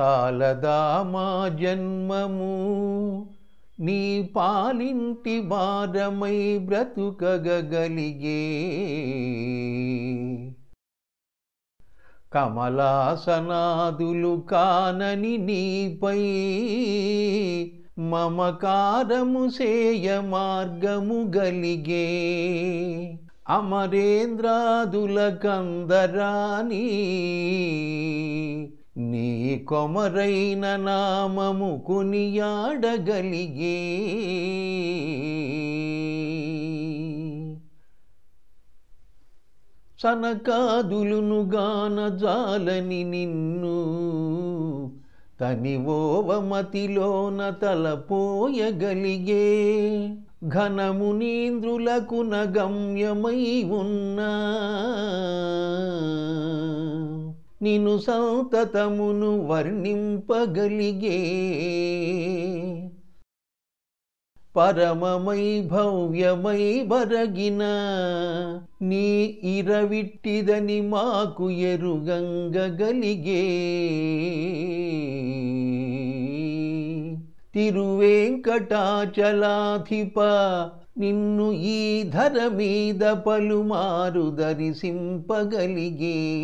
చాలదా మా జన్మము? నీ పాలింటి భారమై బ్రతుకగలిగే. కమలాసనాదులు కానని నీపై మమకారము సేయ మార్గము గలిగే. అమరేంద్రాదుల కందరాని నీ కొమరైన నామము కొనియాడగలిగే. సనకాదులును గాన జాలని నిన్ను తనివోవమతిలోన తలపోయగలిగే. ఘనమునీంద్రులకు నగమ్యమై ఉన్నా నిను సంతతమును వర్ణింపగలిగే పరమమై భవ్యమై బరగిన నీ ఇరవిట్టిదని మాకు ఎరుగంగగలిగే తిరువేంకటాచలాధిప నిన్ను ఈ ధర మీద పలుమారు దర్శింపగలిగే.